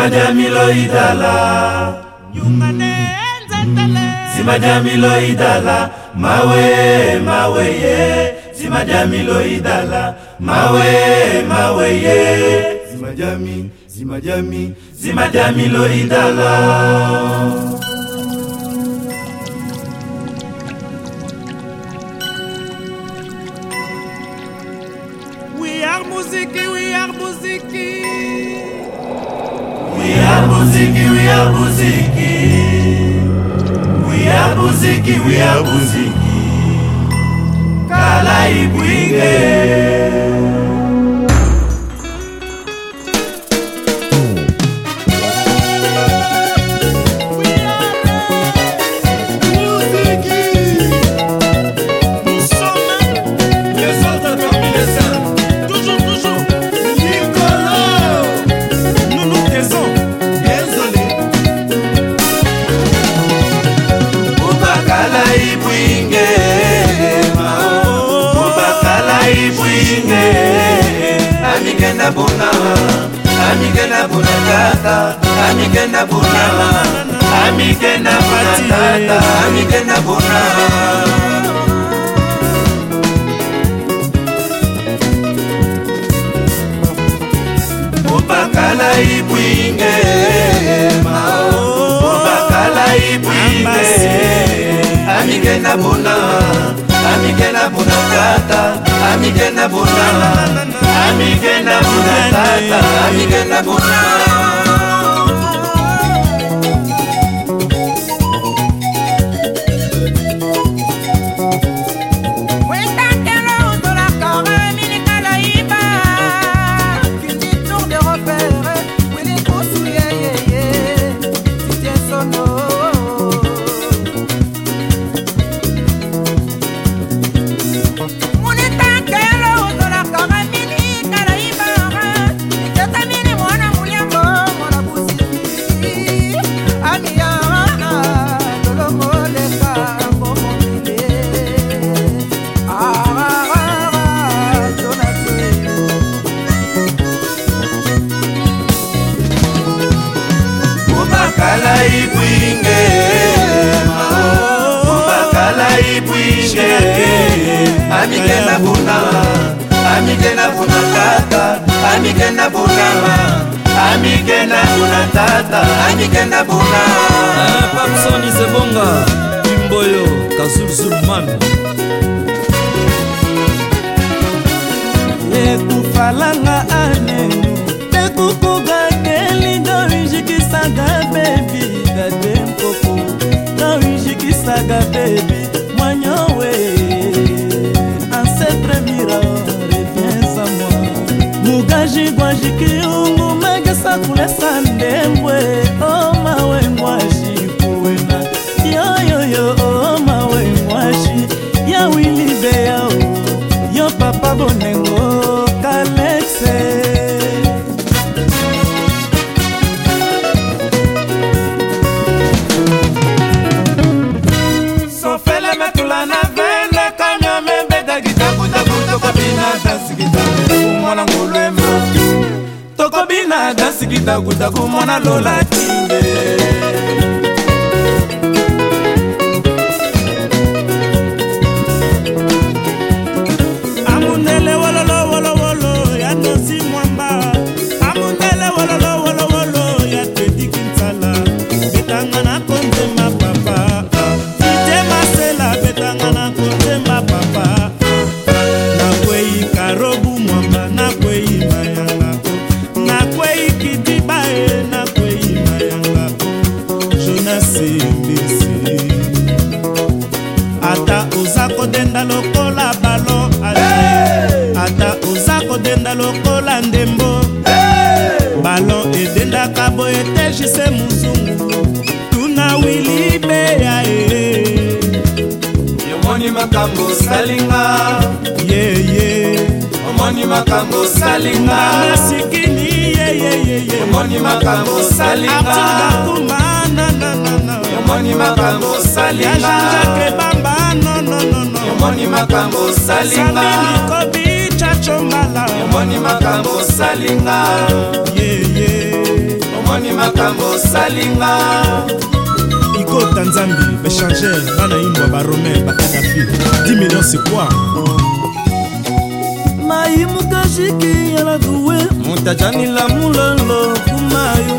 simajamilo idala nyungane nzetele simajamilo idala mawe mawe ye simajamilo idala mawe mawe ye simajami simajami simajamilo idala We are musiki, we are musiki. We are Buziki, we are Buziki. We are Buziki, we are Buziki. Kala Ibwinge. amikenda buna amikenda buna tata amikenda buna amikenda buna tata amikenda buna obakala ibwinge obakala ibwinge amikenda buna amikenda buna tata amikenda buna amigenda kuna tata amigenda kuna libwindeke amike na buna amike na buna tata amike na buna amike na buna tata amike na buna ah, pamson isebonga imboyo kazurzulman ekufalanga anenu ekukuga telindo injikisanga bebi dade mpoko na injikisanga bebi know. ndaku ndaku mwana lolati lokola balo ata oza kodenda lokola ndembo balo edendaka boye te jise mozungu tuna wili beya e omoni makambo osalinga yeye omoni makambo osalinga nasikini yeyeyeye omoni makambo osalinga omoni makambo osalinga yajanjake bamba nononono omoni makambo osalinga omoni makambo osalinga omoni makambo osalinga ikota nzambi bechanger bana imbwa baromain bakadafi 10 million sikwa mayi mukashiki yaladuwe mutajanila mulolo kumai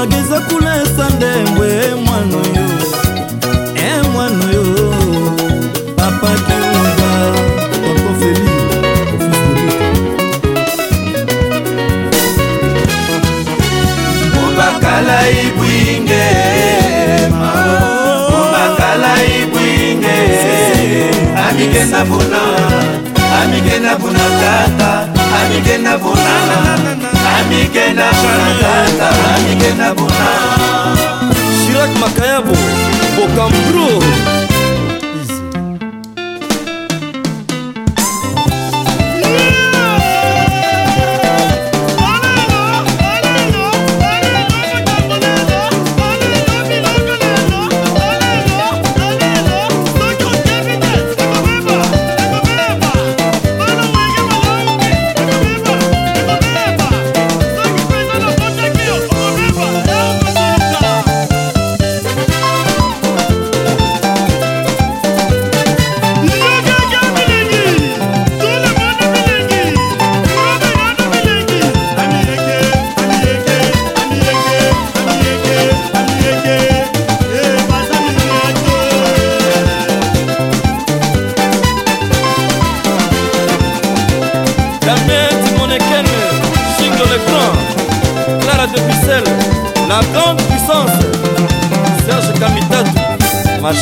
mageza kuna esandembwe eh, mwana oyo e mwana oyo papa kiunga papa feli mobakala ibwinge mobakala ibwinge amikenda buna amikenda buna tata amikenda buna mikenda jonatata mikenda buna shirak makayabo bokambro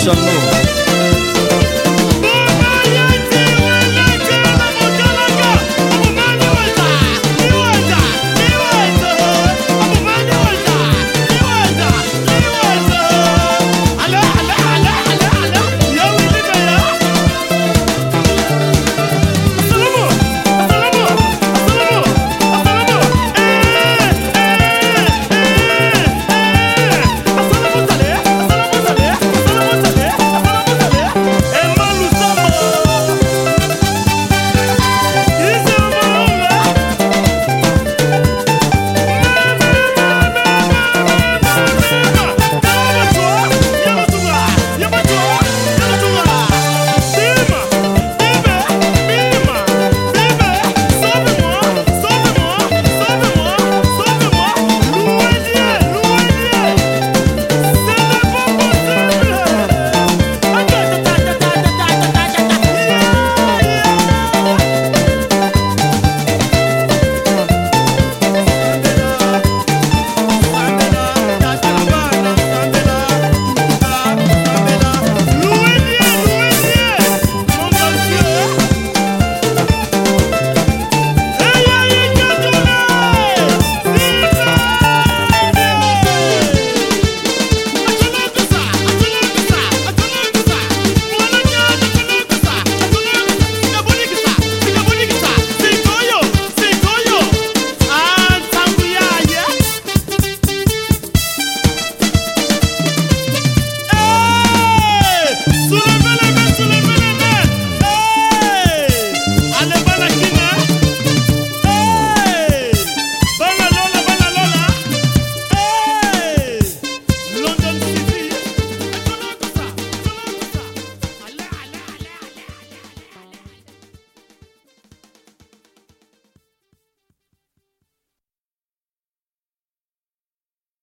上路。